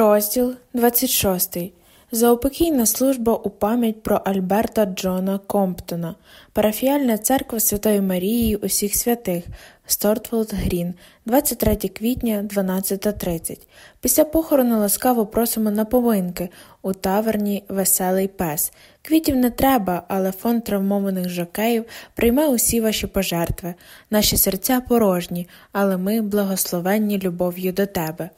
Розділ 26. Заупокійна служба у пам'ять про Альберта Джона Комптона, парафіальна церква Святої Марії усіх святих, Стортфолд Грін, 23 квітня 12.30. Після похорону ласкаво просимо на повинки у таверні Веселий пес. Квітів не треба, але фонд травмованих жокеїв прийме усі ваші пожертви. Наші серця порожні, але ми благословенні любов'ю до тебе.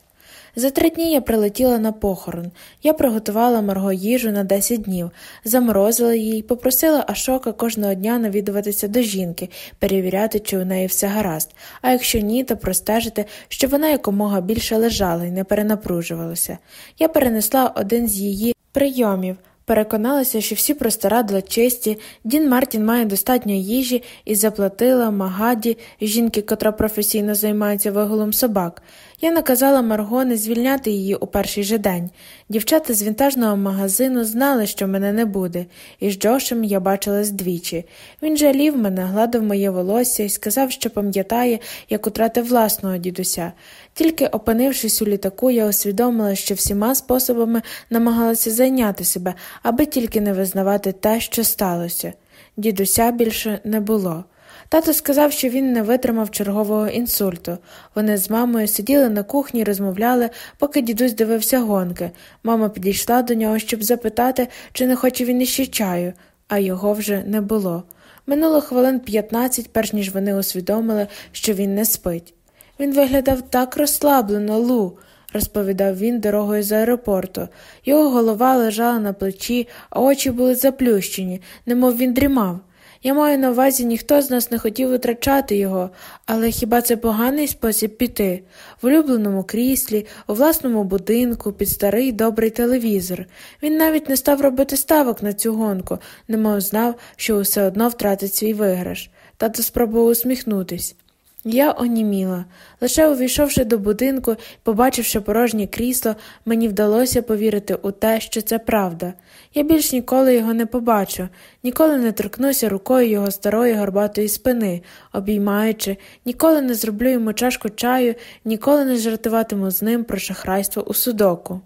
За три дні я прилетіла на похорон. Я приготувала Марго їжу на 10 днів, заморозила її, попросила Ашока кожного дня навідуватися до жінки, перевіряти, чи у неї все гаразд, а якщо ні, то простежити, щоб вона якомога більше лежала і не перенапружувалася. Я перенесла один з її прийомів. Переконалася, що всі простирадла чисті, Дін Мартін має достатньо їжі і заплатила Магаді, жінки, котра професійно займається вигулом собак. Я наказала Марго не звільняти її у перший же день. Дівчата з вінтажного магазину знали, що мене не буде, і з Джошем я бачилась двічі. Він жалів мене, гладив моє волосся і сказав, що пам'ятає, як утратив власного дідуся. Тільки опинившись у літаку, я усвідомила, що всіма способами намагалася зайняти себе, аби тільки не визнавати те, що сталося. Дідуся більше не було. Тато сказав, що він не витримав чергового інсульту. Вони з мамою сиділи на кухні і розмовляли, поки дідусь дивився гонки. Мама підійшла до нього, щоб запитати, чи не хоче він іще чаю, а його вже не було. Минуло хвилин 15, перш ніж вони усвідомили, що він не спить. Він виглядав так розслаблено, Лу, розповідав він дорогою з аеропорту. Його голова лежала на плечі, а очі були заплющені, немов він дрімав. Я маю на увазі, ніхто з нас не хотів витрачати його, але хіба це поганий спосіб піти? В улюбленому кріслі, у власному будинку, під старий добрий телевізор. Він навіть не став робити ставок на цю гонку, немов знав, що усе одно втратить свій виграш. Тато спробував усміхнутись. Я оніміла. Лише увійшовши до будинку і побачивши порожнє крісло, мені вдалося повірити у те, що це правда. Я більш ніколи його не побачу, ніколи не торкнуся рукою його старої горбатої спини, обіймаючи, ніколи не зроблю йому чашку чаю, ніколи не жартуватиму з ним про шахрайство у судоку.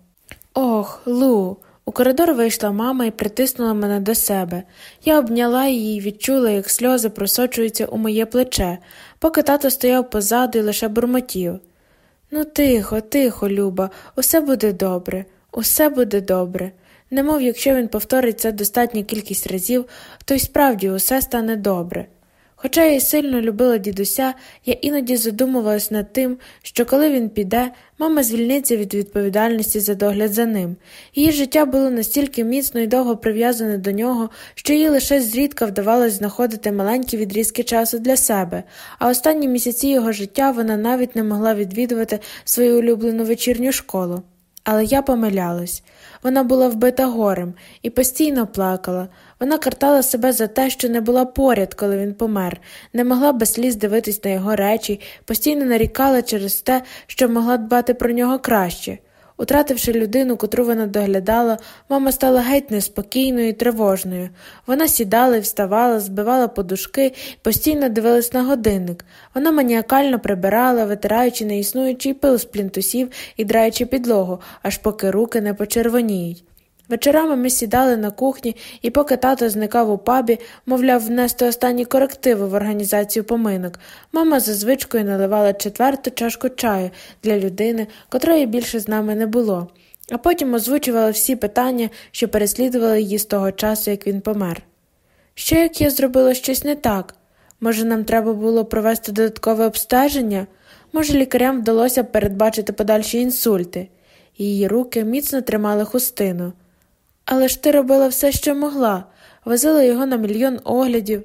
Ох, Лу. У коридор вийшла мама і притиснула мене до себе. Я обняла її і відчула, як сльози просочуються у моє плече, поки тато стояв позаду і лише бурмотів. Ну, тихо, тихо, Люба, усе буде добре, усе буде добре. Немов якщо він повторить це достатню кількість разів, то й справді усе стане добре. Хоча я сильно любила дідуся, я іноді задумувалась над тим, що коли він піде, мама звільниться від відповідальності за догляд за ним. Її життя було настільки міцно і довго прив'язане до нього, що їй лише зрідка вдавалось знаходити маленькі відрізки часу для себе, а останні місяці його життя вона навіть не могла відвідувати свою улюблену вечірню школу. Але я помилялась. Вона була вбита горем і постійно плакала. Вона картала себе за те, що не була поряд, коли він помер, не могла без сліз дивитись на його речі, постійно нарікала через те, що могла дбати про нього краще. Утративши людину, котру вона доглядала, мама стала геть неспокійною і тривожною. Вона сідала і вставала, збивала подушки, постійно дивилась на годинник. Вона маніакально прибирала, витираючи неіснуючий пил з плінтусів і драючи підлогу, аж поки руки не почервоніють. Вечорами ми сідали на кухні, і поки тато зникав у пабі, мовляв, внести останні корективи в організацію поминок, мама за звичкою наливала четверту чашку чаю для людини, котрої більше з нами не було, а потім озвучувала всі питання, що переслідували її з того часу, як він помер. Що як я зробила щось не так? Може, нам треба було провести додаткове обстеження? Може, лікарям вдалося передбачити подальші інсульти? Її руки міцно тримали хустину. Але ж ти робила все, що могла, возила його на мільйон оглядів.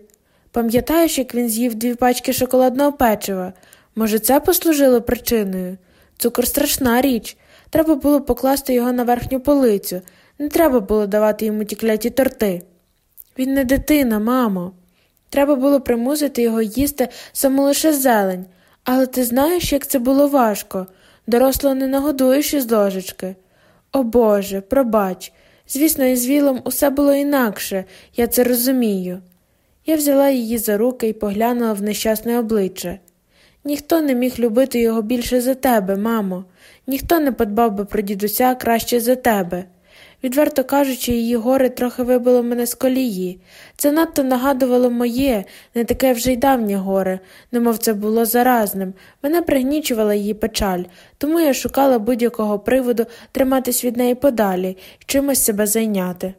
Пам'ятаєш, як він з'їв дві пачки шоколадного печива? Може, це послужило причиною? Цукор страшна річ. Треба було покласти його на верхню полицю, не треба було давати йому ті кляті торти. Він не дитина, мамо. Треба було примусити його їсти саму лише зелень, але ти знаєш, як це було важко. Доросло не нагодуєш із ложечки. О Боже, пробач. Звісно, із Вілом усе було інакше, я це розумію. Я взяла її за руки і поглянула в нещасне обличчя. Ніхто не міг любити його більше за тебе, мамо, ніхто не подбав би про дідуся краще за тебе. Відверто кажучи, її горе трохи вибило мене з колії. Це надто нагадувало моє, не таке вже й давнє горе, немов це було заразним. Мене пригнічувала її печаль, тому я шукала будь-якого приводу триматись від неї подалі чимось себе зайняти.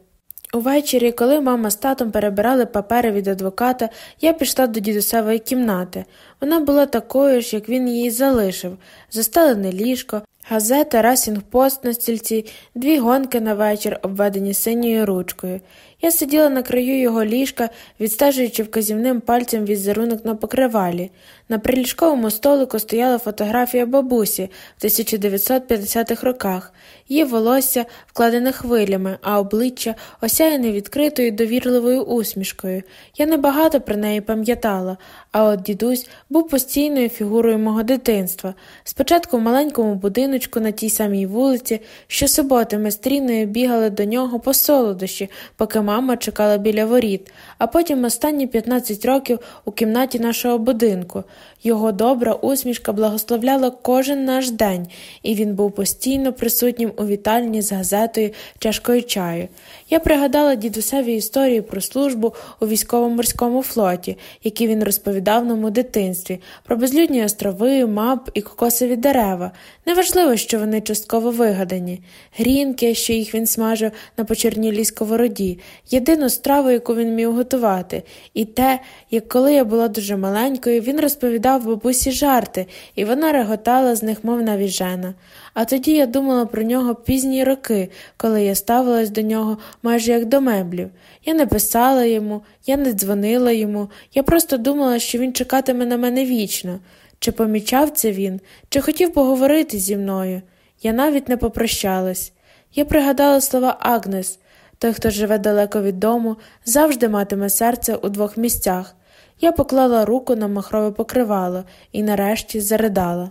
Увечері, коли мама з татом перебирали папери від адвоката, я пішла до дідусевої кімнати. Вона була такою ж, як він її залишив застелене ліжко, газета Racing Post на стільці, дві гонки на вечір, обведені синьою ручкою. Я сиділа на краю його ліжка, відстежуючи вказівним пальцем візерунок на покривалі. На приліжковому столику стояла фотографія бабусі в 1950-х роках, її волосся вкладене хвилями, а обличчя осяяне відкритою довірливою усмішкою. Я небагато про неї пам'ятала, а от дідусь був постійною фігурою мого дитинства. Спочатку в маленькому будиночку на тій самій вулиці, щосуботи ми стріною бігали до нього по солодощі, поки мама чекала біля воріт, а потім останні 15 років у кімнаті нашого будинку. Його добра усмішка благословляла кожен наш день, і він був постійно присутнім у вітальні з газетою чашкою чаю. Я пригадала дідусеві історії про службу у військово-морському флоті, які він розповідав нам у дитинстві, про безлюдні острови, мап і кокосові дерева. Неважливо, що вони частково вигадані, грінки, що їх він смажив на почернілій сковороді, єдину страву, яку він міг готувати, і те, як коли я була дуже маленькою, він розповідав бабусі жарти, і вона реготала з них, мов навіжена. А тоді я думала про нього пізні роки, коли я ставилась до нього майже як до меблів. Я не писала йому, я не дзвонила йому, я просто думала, що він чекатиме на мене вічно. Чи помічав це він, чи хотів поговорити зі мною. Я навіть не попрощалась. Я пригадала слова Агнес той, хто живе далеко від дому, завжди матиме серце у двох місцях. Я поклала руку на махрове покривало і нарешті заридала.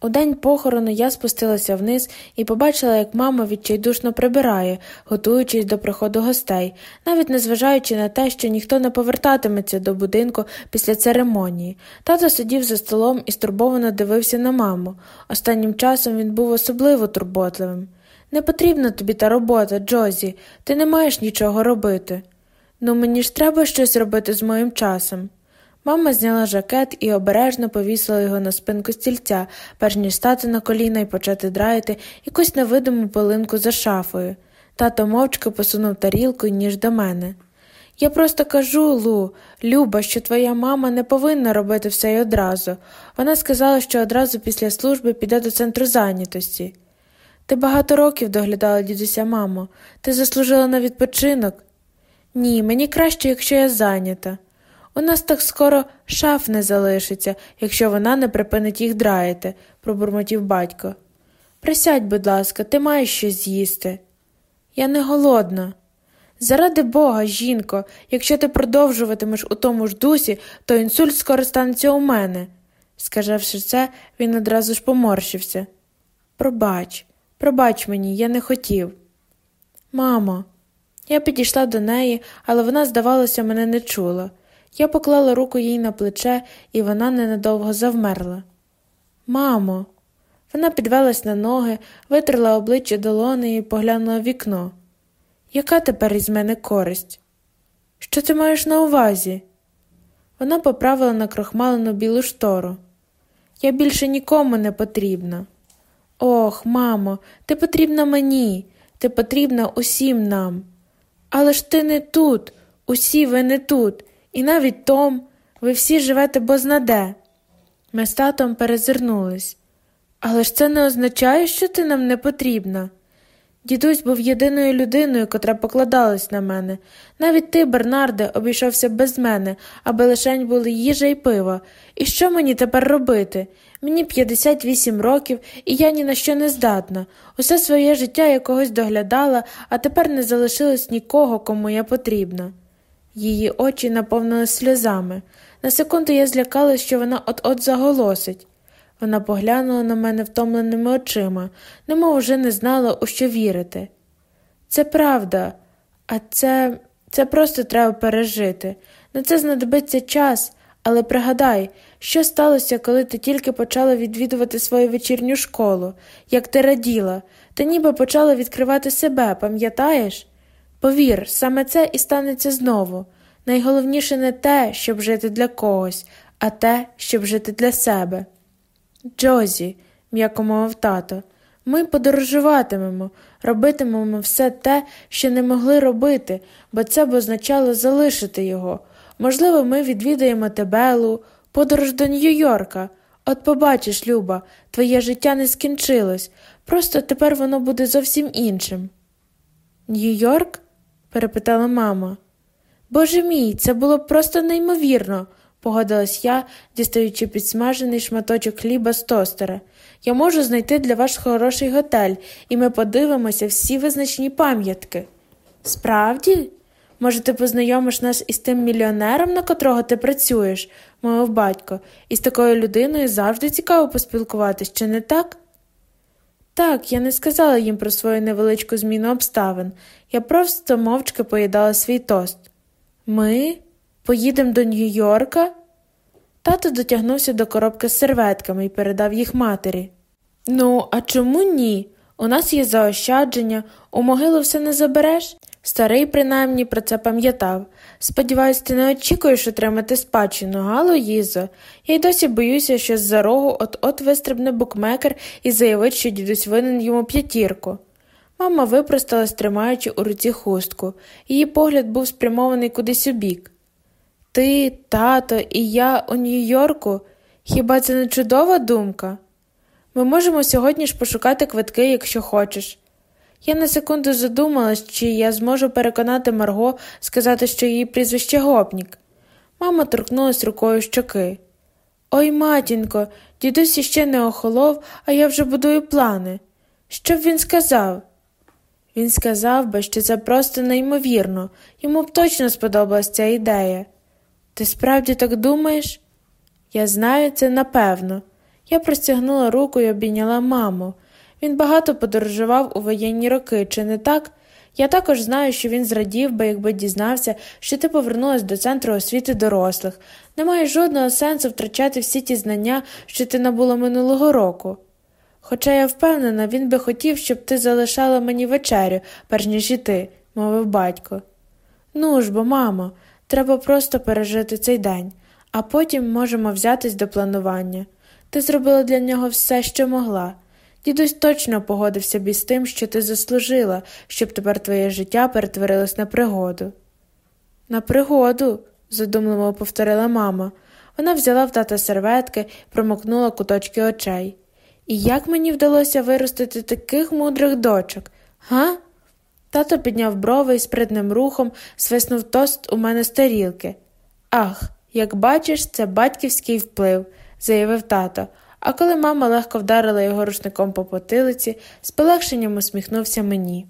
У день похорону я спустилася вниз і побачила, як мама відчайдушно прибирає, готуючись до приходу гостей, навіть незважаючи на те, що ніхто не повертатиметься до будинку після церемонії. Тато сидів за столом і стурбовано дивився на маму. Останнім часом він був особливо турботливим. Не потрібна тобі та робота, Джозі, ти не маєш нічого робити. Ну мені ж треба щось робити з моїм часом. Мама зняла жакет і обережно повісила його на спинку стільця, перш ніж стати на коліна і почати драїти якусь невидиму пилинку за шафою. Тато мовчки посунув тарілку ніж до мене. Я просто кажу, Лу, Люба, що твоя мама не повинна робити все й одразу. Вона сказала, що одразу після служби піде до центру зайнятості. Ти багато років доглядала дідуся, мамо, ти заслужила на відпочинок. Ні, мені краще, якщо я зайнята. У нас так скоро шаф не залишиться, якщо вона не припинить їх драїти, пробурмотів батько. Присядь, будь ласка, ти маєш щось з'їсти. Я не голодна. Заради бога, жінко, якщо ти продовжуватимеш у тому ж дусі, то інсульт скоро станеться у мене. Сказавши це, він одразу ж поморщився. Пробач, пробач мені, я не хотів. Мамо, я підійшла до неї, але вона, здавалося, мене не чула. Я поклала руку їй на плече, і вона ненадовго завмерла. Мамо, вона підвелась на ноги, витерла обличчя долони і поглянула в вікно. Яка тепер із мене користь? Що ти маєш на увазі? Вона поправила на крохмалену білу штору. Я більше нікому не потрібна. Ох, мамо, ти потрібна мені, ти потрібна усім нам. Але ж ти не тут, усі ви не тут. І навіть Том, ви всі живете бознаде. Ми з татом перезирнулись. Але ж це не означає, що ти нам не потрібна. Дідусь був єдиною людиною, котра покладалась на мене. Навіть ти, Бернарде, обійшовся без мене, аби лишень були їжа й пиво. І що мені тепер робити? Мені 58 років, і я ні на що не здатна. Усе своє життя я когось доглядала, а тепер не залишилось нікого, кому я потрібна. Її очі наповнили сльозами. На секунду я злякалась, що вона от-от заголосить. Вона поглянула на мене втомленими очима, немов уже не знала, у що вірити. Це правда, а це це просто треба пережити. На це знадобиться час, але пригадай, Що сталося, коли ти тільки почала відвідувати свою вечірню школу, як ти раділа, ти ніби почала відкривати себе, пам'ятаєш? Повір, саме це і станеться знову. Найголовніше не те, щоб жити для когось, а те, щоб жити для себе. Джозі, м'яко мовив тато, ми подорожуватимемо, робитимемо все те, що не могли робити, бо це б означало залишити його. Можливо, ми відвідаємо Тебелу, подорож до Нью-Йорка. От побачиш, Люба, твоє життя не скінчилось, просто тепер воно буде зовсім іншим. Нью-Йорк? перепитала мама. Боже мій, це було просто неймовірно, погодилась я, дістаючи підсмажений шматочок хліба з тостера. Я можу знайти для вас хороший готель, і ми подивимося всі визначні пам'ятки. Справді? Може, ти познайомиш нас із тим мільйонером, на котрого ти працюєш, мовив батько, і з такою людиною завжди цікаво поспілкуватись, чи не так? Так, я не сказала їм про свою невеличку зміну обставин. Я просто мовчки поїдала свій тост. Ми поїдемо до Нью-Йорка? Тато дотягнувся до коробки з серветками і передав їх матері. Ну, а чому ні? У нас є заощадження, у могилу все не забереш? Старий, принаймні, про це пам'ятав. Сподіваюсь, ти не очікуєш отримати спадщину, гало, Їзо? Я й досі боюся, що з за рогу от-от вистрибне букмекер і заявить, що дідусь винен йому п'ятірку. Мама випросталась, тримаючи у руці хустку. Її погляд був спрямований кудись у бік. Ти, тато і я у Нью-Йорку? Хіба це не чудова думка? Ми можемо сьогодні ж пошукати квитки, якщо хочеш. Я на секунду задумалась, чи я зможу переконати Марго сказати, що її прізвище гопнік. Мама торкнулась рукою щоки. Ой, матінко, дідусь іще не охолов, а я вже будую плани. Що б він сказав? Він сказав би, що це просто неймовірно, йому б точно сподобалась ця ідея. Ти справді так думаєш? Я знаю це напевно. Я простягнула руку і обійняла маму. Він багато подорожував у воєнні роки, чи не так? Я також знаю, що він зрадів би, якби дізнався, що ти повернулась до центру освіти дорослих. Немає жодного сенсу втрачати всі ті знання, що ти набула минулого року. Хоча я впевнена, він би хотів, щоб ти залишала мені вечерю, перш ніж іти, мовив батько. Ну ж бо, мамо, треба просто пережити цей день, а потім можемо взятись до планування. Ти зробила для нього все, що могла. Дідусь точно погодився б із тим, що ти заслужила, щоб тепер твоє життя перетворилось на пригоду. На пригоду, задумливо повторила мама. Вона взяла в тата серветки, промокнула куточки очей. І як мені вдалося виростити таких мудрих дочок, га? Тато підняв брови і спритним рухом свиснув тост у мене з тарілки. Ах, як бачиш, це батьківський вплив, заявив тато. А коли мама легко вдарила його рушником по потилиці, з полегшенням усміхнувся мені.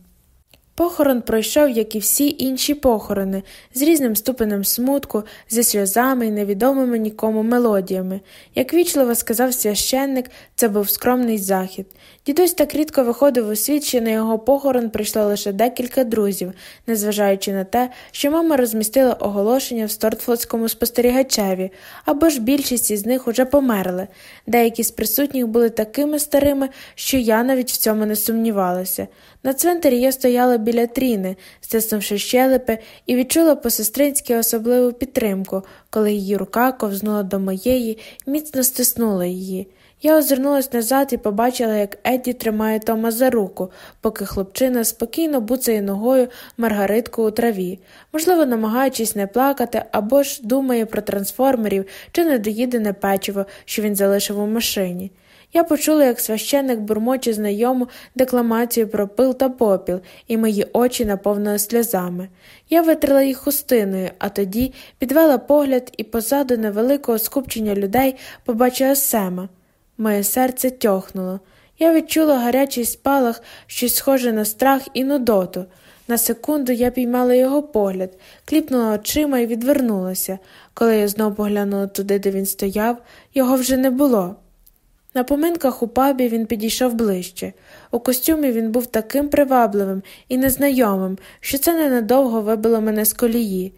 Похорон пройшов, як і всі інші похорони, з різним ступенем смутку, зі сльозами і невідомими нікому мелодіями. Як вічливо сказав священник, це був скромний захід. Дідусь так рідко виходив у світ, що на його похорон прийшло лише декілька друзів, незважаючи на те, що мама розмістила оголошення в Стортфлотському спостерігачеві, або ж більшість із них уже померли. Деякі з присутніх були такими старими, що я навіть в цьому не сумнівалася. На цвинтарі я стояла біля тріни, стиснувши щелепи, і відчула по сестринськи особливу підтримку, коли її рука ковзнула до моєї міцно стиснула її. Я озирнулась назад і побачила, як Едді тримає Тома за руку, поки хлопчина спокійно буцає ногою маргаритку у траві, можливо, намагаючись не плакати або ж думає про трансформерів чи недоїдене печиво, що він залишив у машині. Я почула, як священник бурмоче знайому декламацію про пил та попіл, і мої очі наповнили сльозами. Я витрила їх хустиною, а тоді підвела погляд і позаду невеликого скупчення людей побачила Сема. Моє серце тьохнуло. Я відчула гарячий спалах, щось схоже на страх і нудоту. На секунду я піймала його погляд, кліпнула очима і відвернулася. Коли я знову поглянула туди, де він стояв, його вже не було. На поминках у пабі він підійшов ближче. У костюмі він був таким привабливим і незнайомим, що це ненадовго вибило мене з колії.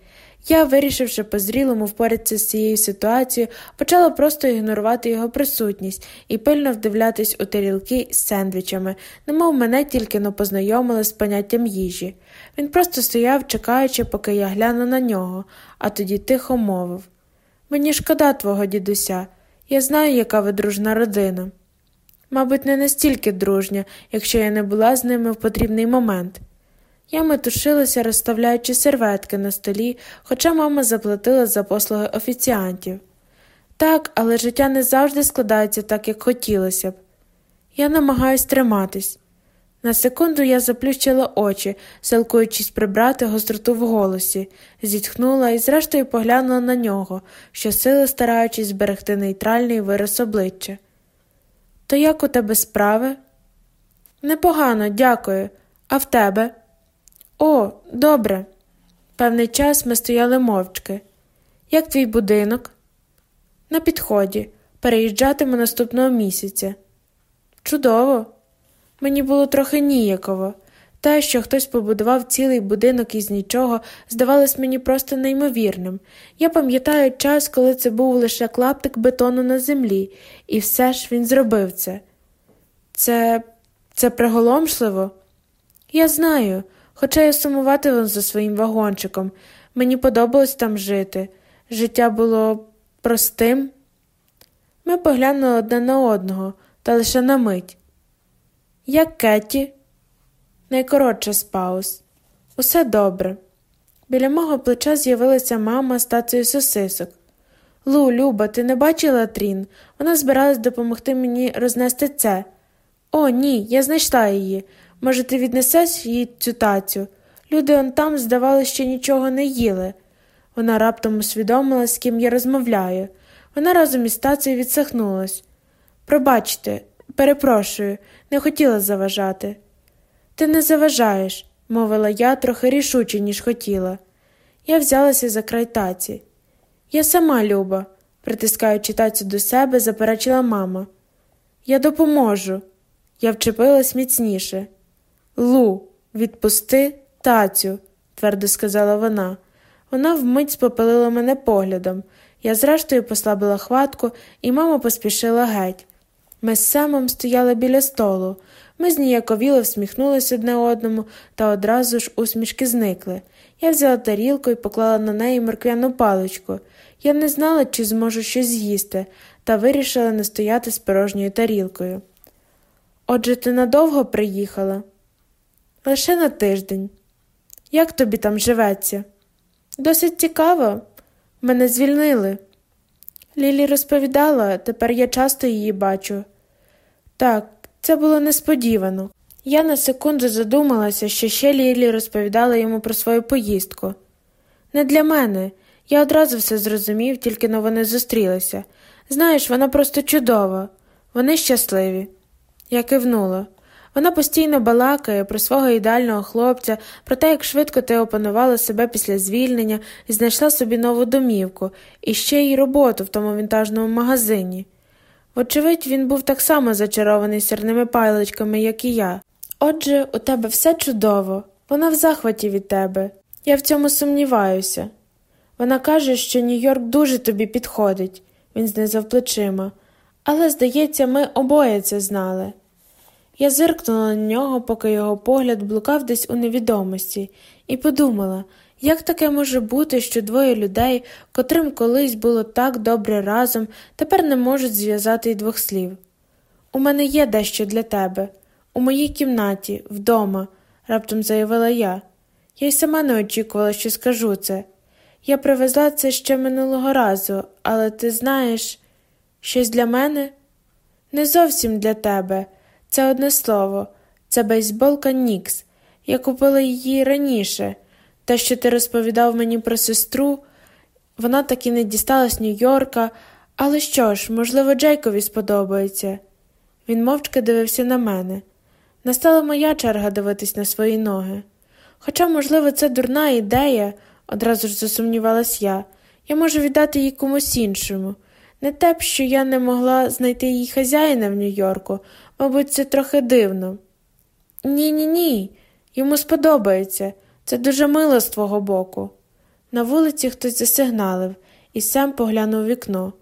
Я, вирішивши по зрілому впоратися з цією ситуацією, почала просто ігнорувати його присутність і пильно вдивлятись у тарілки з сендвічами, немов мене тільки но познайомили з поняттям їжі. Він просто стояв, чекаючи, поки я гляну на нього, а тоді тихо мовив Мені шкода твого дідуся, я знаю, яка ви дружна родина. Мабуть, не настільки дружня, якщо я не була з ними в потрібний момент. Я метушилася, розставляючи серветки на столі, хоча мама заплатила за послуги офіціантів. Так, але життя не завжди складається так, як хотілося б. Я намагаюсь триматись. На секунду я заплющила очі, силкуючись прибрати гостроту в голосі, зітхнула і, зрештою, поглянула на нього, щосили стараючись зберегти нейтральний вираз обличчя. То як у тебе справи? Непогано, дякую. А в тебе? О, добре. Певний час ми стояли мовчки. Як твій будинок? На підході. Переїжджатиму наступного місяця. Чудово. Мені було трохи ніяково. Те, що хтось побудував цілий будинок із нічого, здавалось мені просто неймовірним. Я пам'ятаю час, коли це був лише клаптик бетону на землі, і все ж він зробив це. Це це приголомшливо? Я знаю, хоча я сумуватиму за своїм вагончиком. Мені подобалось там жити. Життя було простим. Ми поглянули одне на одного, та лише на мить. Як Кетті? Найкоротше з пауз. Усе добре. Біля мого плеча з'явилася мама з тацею сосисок. Лу, Люба, ти не бачила Трін? Вона збиралась допомогти мені рознести це. О, ні, я знайшла її. Може, ти віднесеш їй цю тацю? Люди он там, здавалося, що нічого не їли. Вона раптом усвідомила, з ким я розмовляю. Вона разом із тацею відсахнулась. Пробачте, перепрошую, не хотіла заважати. Ти не заважаєш, мовила я трохи рішуче, ніж хотіла. Я взялася за край таці. Я сама люба, притискаючи тацю до себе, заперечила мама. Я допоможу. Я вчепилась міцніше. Лу, відпусти тацю, твердо сказала вона. Вона вмить спопилила мене поглядом. Я зрештою послабила хватку, і мама поспішила геть. Ми з Семом стояли біля столу. Ми зніяковіло всміхнулися одне одному, та одразу ж усмішки зникли. Я взяла тарілку і поклала на неї морквяну паличку. Я не знала, чи зможу щось з'їсти, та вирішила не стояти з порожньою тарілкою. Отже, ти надовго приїхала? Лише на тиждень. Як тобі там живеться? Досить цікаво. Мене звільнили. Лілі розповідала, тепер я часто її бачу. Так, це було несподівано. Я на секунду задумалася, що ще Лілі розповідала йому про свою поїздку. Не для мене. Я одразу все зрозумів, тільки но вони зустрілися. Знаєш, вона просто чудова, вони щасливі. Я кивнула. Вона постійно балакає про свого ідеального хлопця, про те, як швидко ти опанувала себе після звільнення і знайшла собі нову домівку, і ще й роботу в тому вінтажному магазині. Вочевидь, він був так само зачарований сірними пайличками, як і я. Отже, у тебе все чудово, вона в захваті від тебе. Я в цьому сумніваюся. Вона каже, що Нью-Йорк дуже тобі підходить, він знизав плечима, але, здається, ми обоє це знали. Я зиркнула на нього, поки його погляд блукав десь у невідомості, і подумала, як таке може бути, що двоє людей, котрим колись було так добре разом, тепер не можуть зв'язати й двох слів. У мене є дещо для тебе, у моїй кімнаті, вдома, раптом заявила я. Я й сама не очікувала, що скажу це. Я привезла це ще минулого разу, але ти знаєш, щось для мене? Не зовсім для тебе. Це одне слово, це бейсболка Нікс. Я купила її раніше. Те, що ти розповідав мені про сестру, вона таки не дісталась Нью-Йорка, але що ж, можливо, Джейкові сподобається. Він мовчки дивився на мене. Настала моя черга дивитись на свої ноги. Хоча, можливо, це дурна ідея, одразу ж засумнівалась я, я можу віддати її комусь іншому. Не те б, що я не могла знайти її хазяїна в Нью-Йорку, мабуть, це трохи дивно. Ні, ні, ні, йому сподобається. Це дуже мило з твого боку. На вулиці хтось засигналив, і Сем поглянув вікно.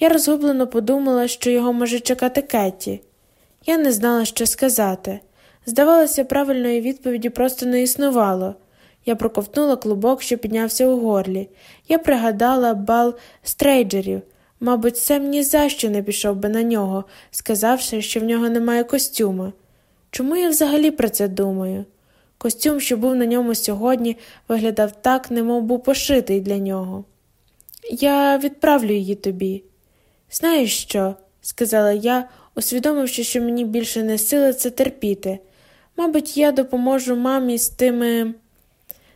Я розгублено подумала, що його може чекати Кетті. Я не знала, що сказати. Здавалося, правильної відповіді просто не існувало. Я проковтнула клубок, що піднявся у горлі. Я пригадала бал стрейджерів. Мабуть, Сем ні за що не пішов би на нього, сказавши, що в нього немає костюма. Чому я взагалі про це думаю? Костюм, що був на ньому сьогодні, виглядав так, немов був пошитий для нього. Я відправлю її тобі. Знаєш що? сказала я, усвідомивши, що мені більше не сили це терпіти. Мабуть, я допоможу мамі з тими.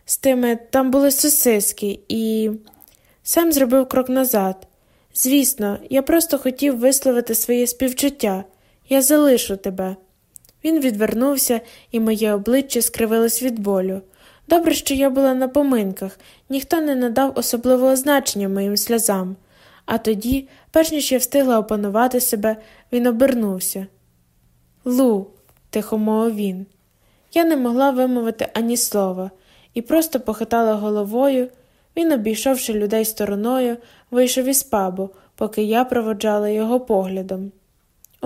З тими там були сосиски, і сам зробив крок назад. Звісно, я просто хотів висловити своє співчуття. Я залишу тебе. Він відвернувся, і моє обличчя скривилось від болю. Добре, що я була на поминках, ніхто не надав особливого значення моїм сльозам. А тоді, перш ніж я встигла опанувати себе, він обернувся. Лу, тихо мовив він. Я не могла вимовити ані слова і просто похитала головою. Він, обійшовши людей стороною, вийшов із пабу, поки я проводжала його поглядом.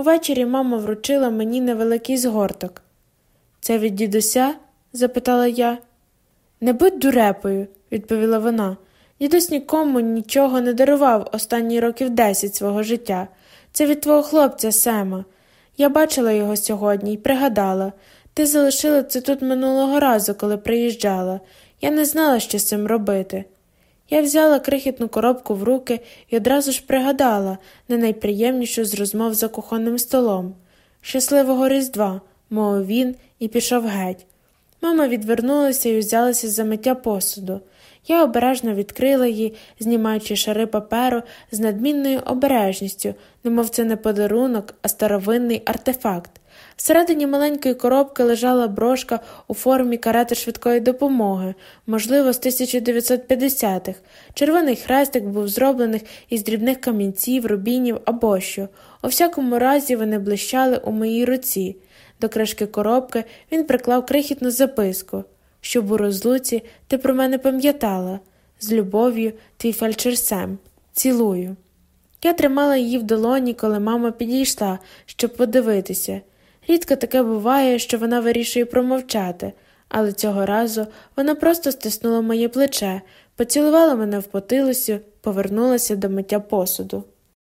Увечері мама вручила мені невеликий згорток. Це від дідуся? запитала я. Не будь дурепою, відповіла вона. Дідусь нікому нічого не дарував останні років десять свого життя. Це від твого хлопця Сема. Я бачила його сьогодні і пригадала ти залишила це тут минулого разу, коли приїжджала. Я не знала, що з цим робити. Я взяла крихітну коробку в руки і одразу ж пригадала не найприємнішу з розмов за кухонним столом. Щасливого Різдва, мовив він і пішов геть. Мама відвернулася і взялася за миття посуду. Я обережно відкрила її, знімаючи шари паперу з надмінною обережністю, немов це не подарунок, а старовинний артефакт. Всередині маленької коробки лежала брошка у формі карети швидкої допомоги, можливо, з 1950-х. Червоний хрестик був зроблений із дрібних камінців, рубінів або що. У всякому разі вони блищали у моїй руці. До кришки коробки він приклав крихітну записку, щоб у розлуці ти про мене пам'ятала. З любов'ю, твій фельдшер Сем. Цілую. Я тримала її в долоні, коли мама підійшла, щоб подивитися. Рідко таке буває, що вона вирішує промовчати, але цього разу вона просто стиснула моє плече, поцілувала мене в потилицю, повернулася до миття посуду.